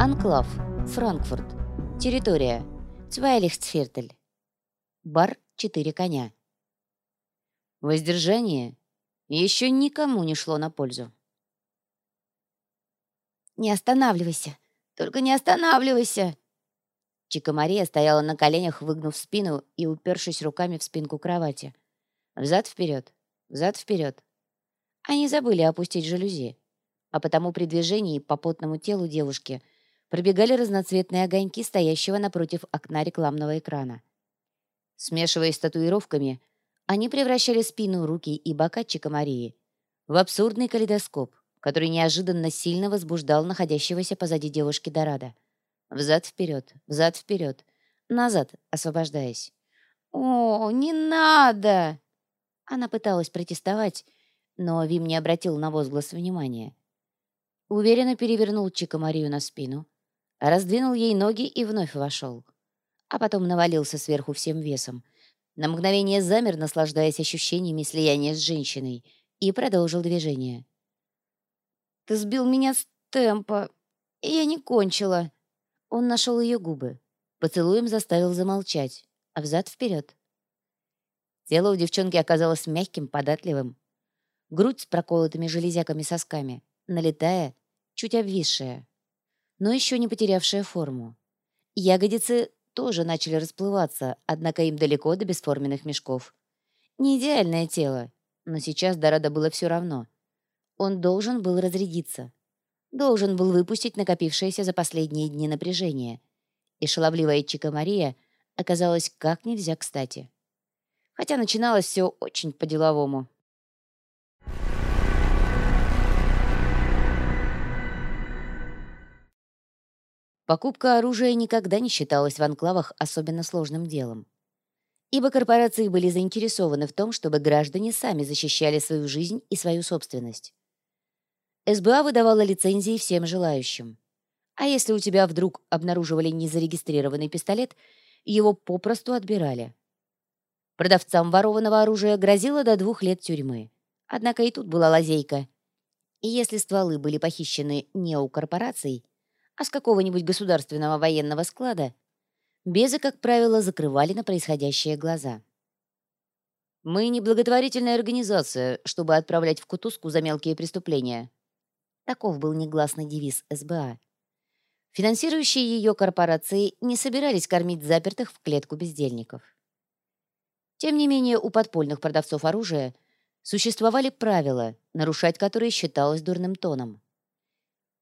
Анклав, Франкфурт. Территория. Цвайлихсфертель. Бар «Четыре коня». Воздержание еще никому не шло на пользу. «Не останавливайся! Только не останавливайся!» Чика Мария стояла на коленях, выгнув спину и упершись руками в спинку кровати. Взад-вперед, взад-вперед. Они забыли опустить жалюзи, а потому при движении по потному телу девушки пробегали разноцветные огоньки стоящего напротив окна рекламного экрана. Смешиваясь с татуировками, они превращали спину, руки и бока Чика Марии в абсурдный калейдоскоп, который неожиданно сильно возбуждал находящегося позади девушки Дорадо. Взад-вперед, взад-вперед, назад, освобождаясь. «О, не надо!» Она пыталась протестовать, но Вим не обратил на возглас внимания. Уверенно перевернул Чика Марию на спину, раздвинул ей ноги и вновь вошел. А потом навалился сверху всем весом. На мгновение замер, наслаждаясь ощущениями слияния с женщиной, и продолжил движение. «Ты сбил меня с темпа, и я не кончила». Он нашел ее губы. Поцелуем заставил замолчать, а взад-вперед. Тело у девчонки оказалось мягким, податливым. Грудь с проколотыми железяками сосками, налетая, чуть обвисшая, но еще не потерявшая форму. Ягодицы тоже начали расплываться, однако им далеко до бесформенных мешков. Не идеальное тело, но сейчас Дорадо было все равно. Он должен был разрядиться. Должен был выпустить накопившееся за последние дни напряжение. И шаловливая Чика Мария оказалась как нельзя кстати. Хотя начиналось все очень по-деловому. Покупка оружия никогда не считалась в анклавах особенно сложным делом. Ибо корпорации были заинтересованы в том, чтобы граждане сами защищали свою жизнь и свою собственность. СБА выдавала лицензии всем желающим. А если у тебя вдруг обнаруживали незарегистрированный пистолет, его попросту отбирали. Продавцам ворованного оружия грозило до двух лет тюрьмы. Однако и тут была лазейка. И если стволы были похищены не у корпораций, а с какого-нибудь государственного военного склада, безы, как правило, закрывали на происходящее глаза. «Мы не благотворительная организация, чтобы отправлять в кутузку за мелкие преступления». Таков был негласный девиз СБА. Финансирующие ее корпорации не собирались кормить запертых в клетку бездельников. Тем не менее, у подпольных продавцов оружия существовали правила, нарушать которые считалось дурным тоном.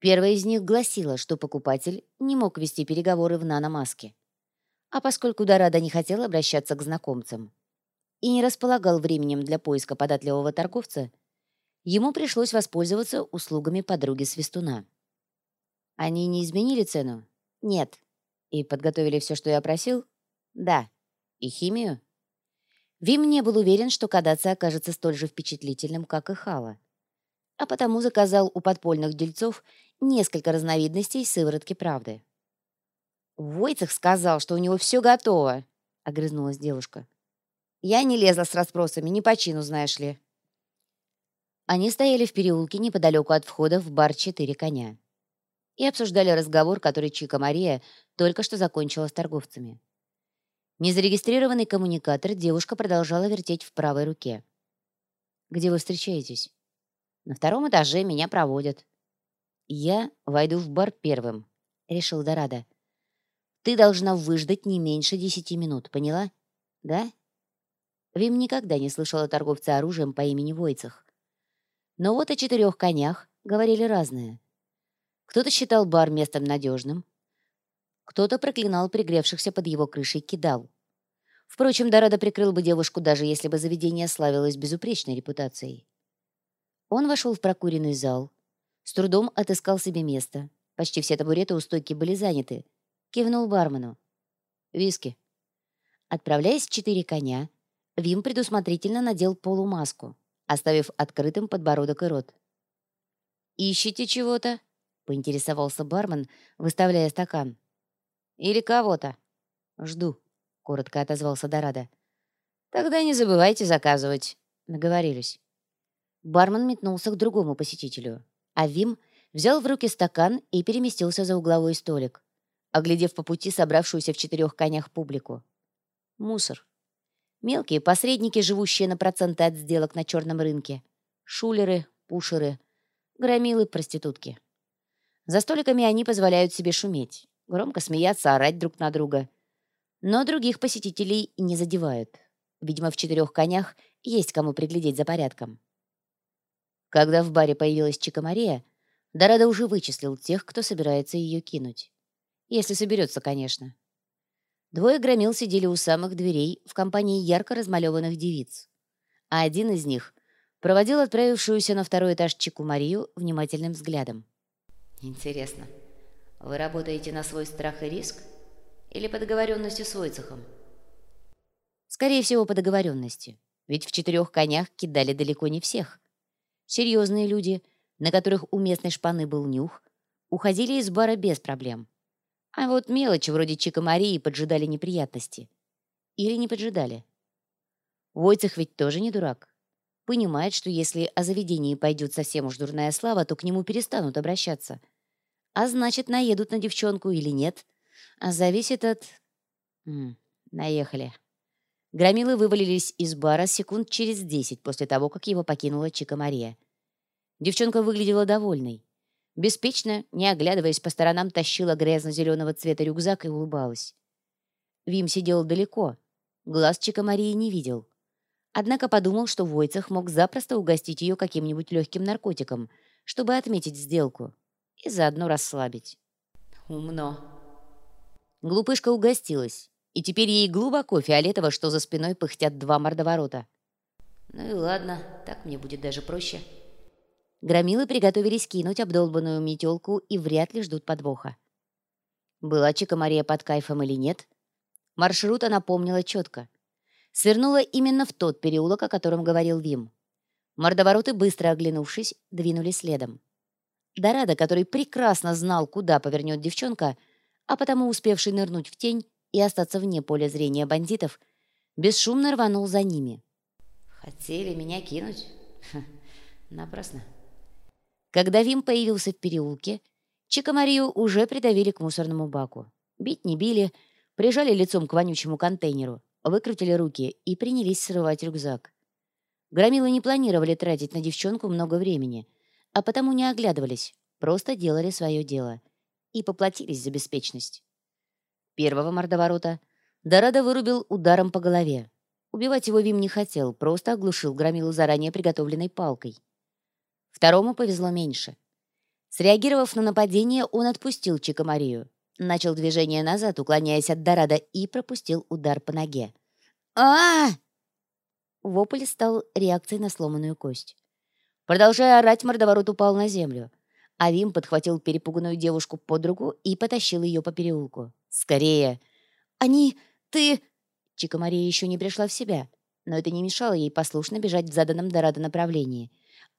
Первая из них гласила, что покупатель не мог вести переговоры в наномаске. А поскольку Дорадо не хотел обращаться к знакомцам и не располагал временем для поиска податливого торговца, ему пришлось воспользоваться услугами подруги Свистуна. Они не изменили цену? Нет. И подготовили все, что я просил? Да. И химию? Вим не был уверен, что Кадаци окажется столь же впечатлительным, как и Хала. А потому заказал у подпольных дельцов несколько разновидностей сыворотки правды. «Войцех сказал, что у него все готово», — огрызнулась девушка. «Я не лезла с расспросами, не по чину, знаешь ли». Они стояли в переулке неподалеку от входа в бар «Четыре коня» и обсуждали разговор, который Чика Мария только что закончила с торговцами. Незарегистрированный коммуникатор девушка продолжала вертеть в правой руке. «Где вы встречаетесь?» «На втором этаже меня проводят», «Я войду в бар первым», — решил Дорадо. «Ты должна выждать не меньше десяти минут, поняла? Да?» Вим никогда не слышал о торговце оружием по имени Войцах. Но вот о четырех конях говорили разное. Кто-то считал бар местом надежным, кто-то проклинал пригревшихся под его крышей кидал. Впрочем, Дорадо прикрыл бы девушку, даже если бы заведение славилось безупречной репутацией. Он вошел в прокуренный зал, с трудом отыскал себе место. Почти все табуреты у стойки были заняты. Кивнул бармену. «Виски». Отправляясь в четыре коня, Вим предусмотрительно надел полумаску, оставив открытым подбородок и рот. «Ищите чего-то?» — поинтересовался бармен, выставляя стакан. «Или кого-то?» «Жду», — коротко отозвался Дорадо. «Тогда не забывайте заказывать», — наговорились. Бармен метнулся к другому посетителю а Вим взял в руки стакан и переместился за угловой столик, оглядев по пути собравшуюся в четырех конях публику. Мусор. Мелкие посредники, живущие на проценты от сделок на черном рынке. Шулеры, пушеры, громилы, проститутки. За столиками они позволяют себе шуметь, громко смеяться, орать друг на друга. Но других посетителей не задевают. Видимо, в четырех конях есть кому приглядеть за порядком. Когда в баре появилась Чика Мария, Дорадо уже вычислил тех, кто собирается ее кинуть. Если соберется, конечно. Двое громил сидели у самых дверей в компании ярко размалеванных девиц. А один из них проводил отправившуюся на второй этаж Чику Марию внимательным взглядом. «Интересно, вы работаете на свой страх и риск? Или по договоренности с Войцехом?» «Скорее всего, по договоренности. Ведь в четырех конях кидали далеко не всех. Серьезные люди, на которых у местной шпаны был нюх, уходили из бара без проблем. А вот мелочи вроде Чика Марии поджидали неприятности. Или не поджидали. Войцех ведь тоже не дурак. Понимает, что если о заведении пойдет совсем уж дурная слава, то к нему перестанут обращаться. А значит, наедут на девчонку или нет. А зависит от... М -м, наехали. Громилы вывалились из бара секунд через десять после того, как его покинула Чика Мария. Девчонка выглядела довольной. Беспечно, не оглядываясь по сторонам, тащила грязно-зеленого цвета рюкзак и улыбалась. Вим сидел далеко, глаз Чика Марии не видел. Однако подумал, что Войцах мог запросто угостить ее каким-нибудь легким наркотиком, чтобы отметить сделку и заодно расслабить. Умно. Глупышка угостилась, и теперь ей глубоко фиолетово, что за спиной пыхтят два мордоворота. Ну и ладно, так мне будет даже проще. Громилы приготовились кинуть обдолбанную метелку и вряд ли ждут подвоха. Была Чика Мария под кайфом или нет? Маршрут она помнила четко. Свернула именно в тот переулок, о котором говорил Вим. Мордовороты, быстро оглянувшись, двинулись следом. Дорадо, который прекрасно знал, куда повернет девчонка, а потому успевший нырнуть в тень и остаться вне поля зрения бандитов, бесшумно рванул за ними. «Хотели меня кинуть? Ха, напрасно». Когда Вим появился в переулке, Чика Марию уже придавили к мусорному баку. Бить не били, прижали лицом к вонючему контейнеру, выкрутили руки и принялись срывать рюкзак. Громилы не планировали тратить на девчонку много времени, а потому не оглядывались, просто делали свое дело и поплатились за беспечность. Первого мордоворота Дорадо вырубил ударом по голове. Убивать его Вим не хотел, просто оглушил громилу заранее приготовленной палкой. Второму повезло меньше. Среагировав на нападение, он отпустил Чика Марию, начал движение назад, уклоняясь от Дорадо, и пропустил удар по ноге. а, -а, -а Вопль стал реакцией на сломанную кость. Продолжая орать, мордоворот упал на землю. А Вим подхватил перепуганную девушку под руку и потащил ее по переулку. «Скорее!» «Они... ты...» Чика Мария еще не пришла в себя, но это не мешало ей послушно бежать в заданном Дорадо направлении.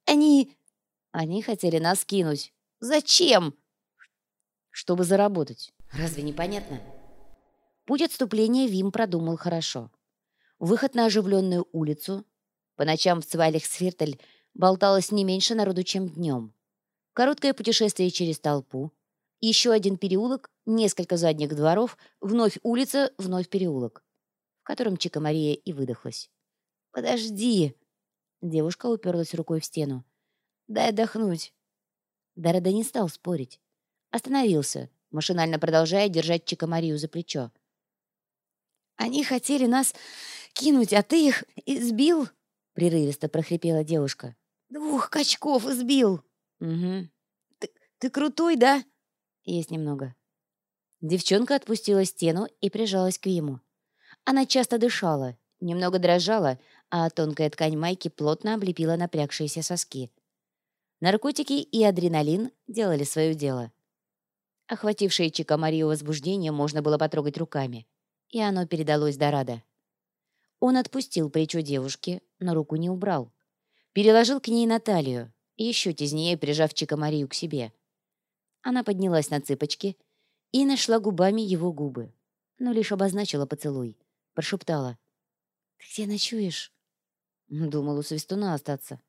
«Они... Они хотели нас кинуть. Зачем? Чтобы заработать. Разве не понятно? Путь отступления Вим продумал хорошо. Выход на оживленную улицу. По ночам в Цвайлих-Сфиртель болталось не меньше народу, чем днем. Короткое путешествие через толпу. Еще один переулок, несколько задних дворов, вновь улица, вновь переулок, в котором Чика Мария и выдохлась. «Подожди!» Девушка уперлась рукой в стену. Дай отдохнуть». Дорода не стал спорить. Остановился, машинально продолжая держать Чика Марию за плечо. «Они хотели нас кинуть, а ты их избил?» — прерывисто прохрипела девушка. «Двух качков избил!» «Угу. Ты, ты крутой, да?» «Есть немного». Девчонка отпустила стену и прижалась к Виму. Она часто дышала, немного дрожала, а тонкая ткань майки плотно облепила напрягшиеся соски. Наркотики и адреналин делали свое дело. Охватившее Чика Марию возбуждение можно было потрогать руками, и оно передалось Дорадо. Он отпустил плечо девушки, но руку не убрал. Переложил к ней на талию, еще теснее прижав Чика Марию к себе. Она поднялась на цыпочки и нашла губами его губы, но лишь обозначила поцелуй. Прошептала. «Ты где ночуешь?» Думал у свистуна остаться.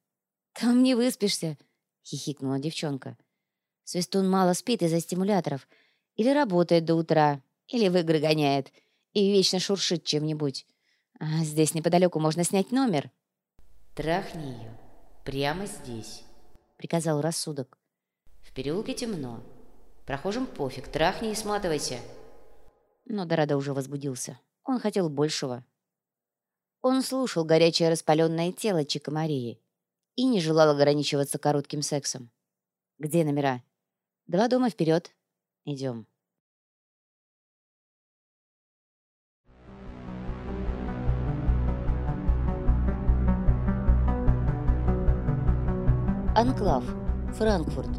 «Там не выспишься», — хихикнула девчонка. Свистун мало спит из-за стимуляторов. Или работает до утра, или в игры гоняет. И вечно шуршит чем-нибудь. А здесь неподалеку можно снять номер. «Трахни ее. Прямо здесь», — приказал рассудок. «В переулке темно. Прохожим пофиг. Трахни и сматывайся». Но Дорадо уже возбудился. Он хотел большего. Он слушал горячее распаленное тело Чика Марии и не желал ограничиваться коротким сексом. «Где номера?» «Два дома вперед. Идем». Анклав. Франкфурт.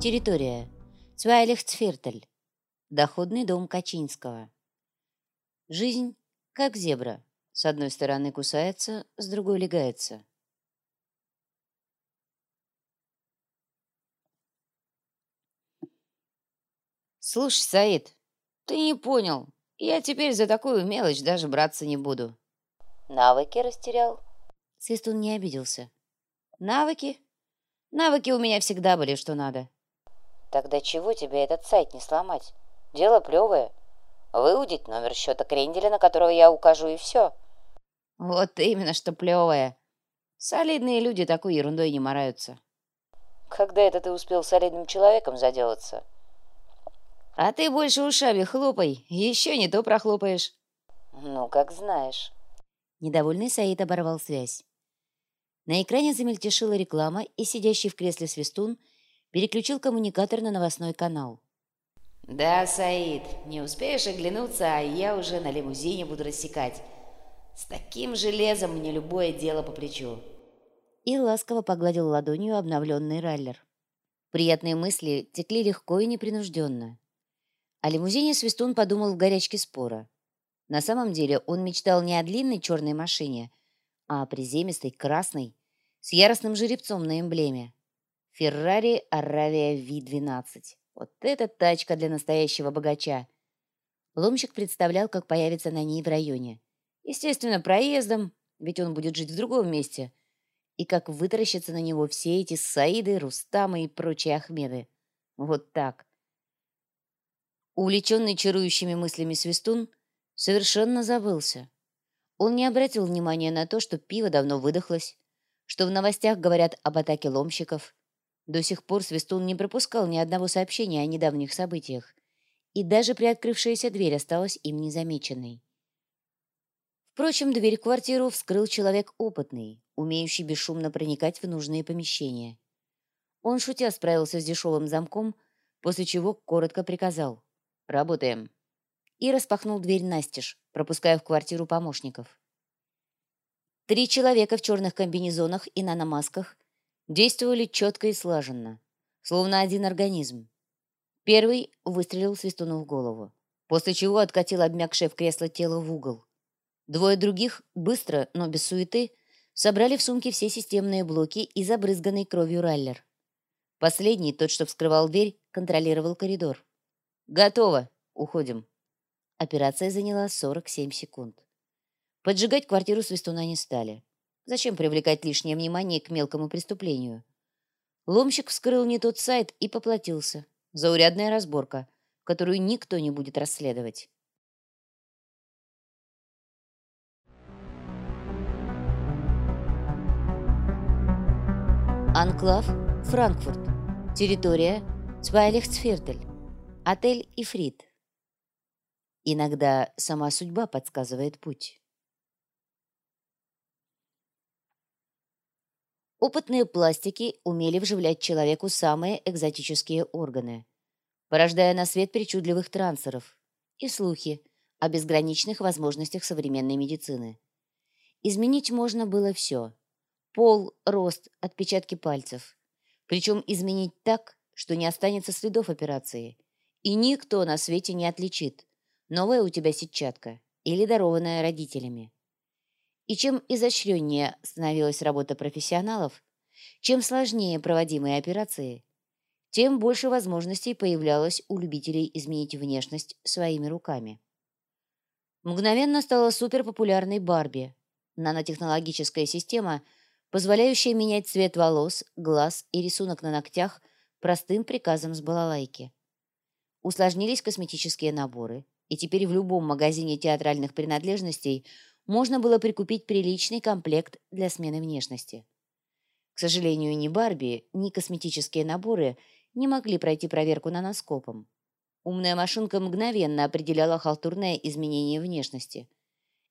Территория. Цвайлихцфиртель. Доходный дом Качинского. Жизнь как зебра. С одной стороны кусается, с другой легается. «Слушай, Саид, ты не понял. Я теперь за такую мелочь даже браться не буду». «Навыки растерял?» Свистун не обиделся. «Навыки? Навыки у меня всегда были, что надо». «Тогда чего тебе этот сайт не сломать? Дело плевое. Выудить номер счета кренделя, на которого я укажу, и все». «Вот именно, что плевое. Солидные люди такой ерундой не мораются». «Когда это ты успел солидным человеком заделаться?» А ты больше ушами хлопай, еще не то прохлопаешь. Ну, как знаешь. Недовольный Саид оборвал связь. На экране замельтешила реклама, и сидящий в кресле свистун переключил коммуникатор на новостной канал. «Да, Саид, не успеешь оглянуться, а я уже на лимузине буду рассекать. С таким железом мне любое дело по плечу». И ласково погладил ладонью обновленный раллер. Приятные мысли текли легко и непринужденно. О лимузине Свистун подумал в горячке спора. На самом деле он мечтал не о длинной черной машине, а о приземистой красной с яростным жеребцом на эмблеме. Феррари Аравия V12. Вот эта тачка для настоящего богача. Ломщик представлял, как появится на ней в районе. Естественно, проездом, ведь он будет жить в другом месте. И как вытаращатся на него все эти Саиды, Рустамы и прочие Ахмеды. Вот так. Увлеченный чарующими мыслями Свистун совершенно забылся. Он не обратил внимания на то, что пиво давно выдохлось, что в новостях говорят об атаке ломщиков. До сих пор Свистун не пропускал ни одного сообщения о недавних событиях, и даже приоткрывшаяся дверь осталась им незамеченной. Впрочем, дверь квартиру вскрыл человек опытный, умеющий бесшумно проникать в нужные помещения. Он, шутя, справился с дешевым замком, после чего коротко приказал. Работаем. И распахнул дверь настежь, пропуская в квартиру помощников. Три человека в черных комбинезонах и наномасках действовали четко и слаженно, словно один организм. Первый выстрелил свистуну в голову, после чего откатил обмякшее в кресло тело в угол. Двое других быстро, но без суеты, собрали в сумке все системные блоки и забрызганный кровью раллер. Последний, тот, что вскрывал дверь, контролировал коридор. «Готово. Уходим». Операция заняла 47 секунд. Поджигать квартиру Свистуна не стали. Зачем привлекать лишнее внимание к мелкому преступлению? Ломщик вскрыл не тот сайт и поплатился. Заурядная разборка, которую никто не будет расследовать. Анклав, Франкфурт. Территория Цвайлихцфиртель. Отель «Ифрит». Иногда сама судьба подсказывает путь. Опытные пластики умели вживлять человеку самые экзотические органы, порождая на свет причудливых трансеров и слухи о безграничных возможностях современной медицины. Изменить можно было все – пол, рост, отпечатки пальцев. Причем изменить так, что не останется следов операции – и никто на свете не отличит, новая у тебя сетчатка или дарованная родителями. И чем изощреннее становилась работа профессионалов, чем сложнее проводимые операции, тем больше возможностей появлялось у любителей изменить внешность своими руками. Мгновенно стала суперпопулярной Барби, нанотехнологическая система, позволяющая менять цвет волос, глаз и рисунок на ногтях простым приказом с балалайки. Усложнились косметические наборы, и теперь в любом магазине театральных принадлежностей можно было прикупить приличный комплект для смены внешности. К сожалению, ни Барби, ни косметические наборы не могли пройти проверку наноскопом. Умная машинка мгновенно определяла халтурное изменение внешности.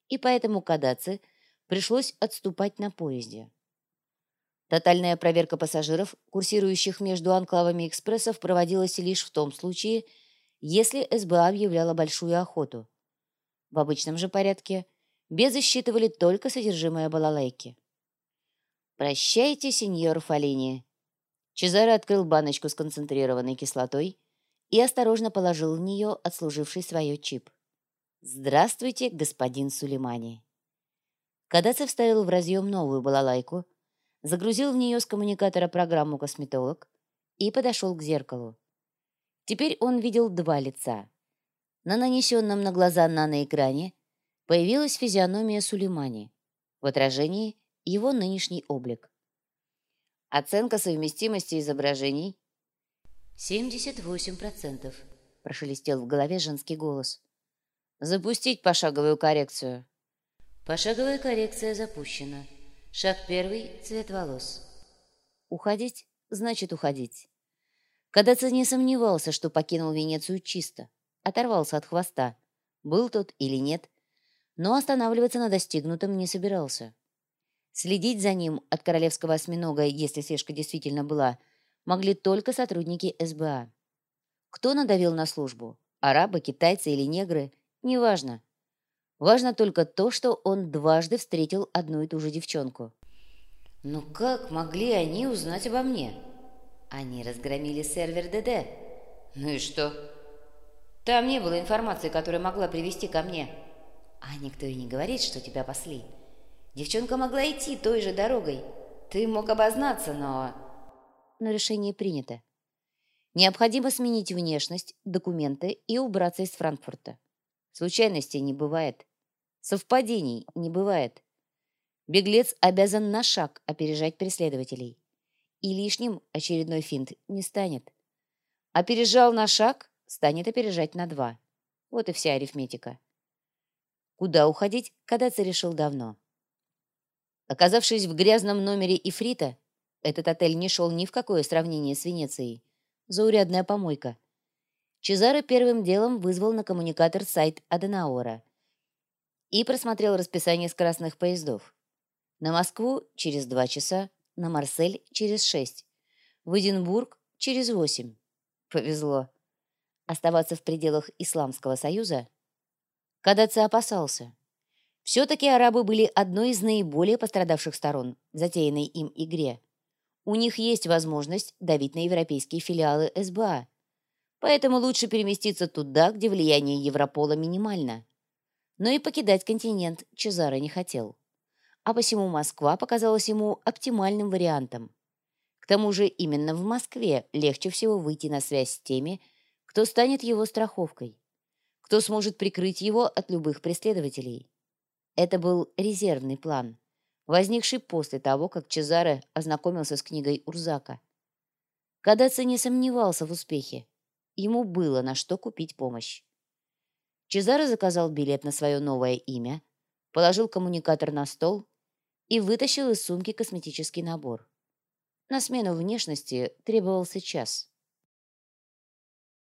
И поэтому Кадаци пришлось отступать на поезде. Тотальная проверка пассажиров, курсирующих между анклавами экспрессов, проводилась лишь в том случае, если СБА объявляла большую охоту. В обычном же порядке безы считывали только содержимое балалайки. «Прощайте, сеньор Фалини». Чезаро открыл баночку с концентрированной кислотой и осторожно положил в нее отслуживший свое чип. «Здравствуйте, господин Сулеймани». Кадацев вставил в разъем новую балалайку, загрузил в нее с коммуникатора программу «Косметолог» и подошел к зеркалу. Теперь он видел два лица. На нанесенном на глаза наноэкране появилась физиономия Сулеймани. В отражении его нынешний облик. Оценка совместимости изображений 78%, прошелестел в голове женский голос. Запустить пошаговую коррекцию. Пошаговая коррекция запущена. Шаг первый – цвет волос. Уходить значит уходить. Кадаци не сомневался, что покинул Венецию чисто, оторвался от хвоста, был тот или нет, но останавливаться на достигнутом не собирался. Следить за ним от королевского осьминога, если слежка действительно была, могли только сотрудники СБА. Кто надавил на службу? Арабы, китайцы или негры? Неважно. Важно только то, что он дважды встретил одну и ту же девчонку. «Ну как могли они узнать обо мне?» Они разгромили сервер ДД. Ну и что? Там не было информации, которая могла привести ко мне. А никто и не говорит, что тебя пасли. Девчонка могла идти той же дорогой. Ты мог обознаться, но... Но решение принято. Необходимо сменить внешность, документы и убраться из Франкфурта. Случайностей не бывает. Совпадений не бывает. Беглец обязан на шаг опережать преследователей и лишним очередной финт не станет. Опережал на шаг, станет опережать на два. Вот и вся арифметика. Куда уходить, Кадаци решил давно. Оказавшись в грязном номере Ифрита, этот отель не шел ни в какое сравнение с Венецией. Заурядная помойка. Чезаро первым делом вызвал на коммуникатор сайт Аденауэра и просмотрел расписание скоростных поездов. На Москву через два часа, на Марсель через шесть, в Эдинбург через восемь. Повезло. Оставаться в пределах Исламского Союза? Кадаци опасался. Все-таки арабы были одной из наиболее пострадавших сторон затеянной им игре. У них есть возможность давить на европейские филиалы СБА. Поэтому лучше переместиться туда, где влияние Европола минимально. Но и покидать континент Чезаро не хотел а посему Москва показалась ему оптимальным вариантом. К тому же именно в Москве легче всего выйти на связь с теми, кто станет его страховкой, кто сможет прикрыть его от любых преследователей. Это был резервный план, возникший после того, как Чезаре ознакомился с книгой Урзака. Кадаци не сомневался в успехе. Ему было на что купить помощь. Чезаре заказал билет на свое новое имя, положил коммуникатор на стол и вытащил из сумки косметический набор. На смену внешности требовался час.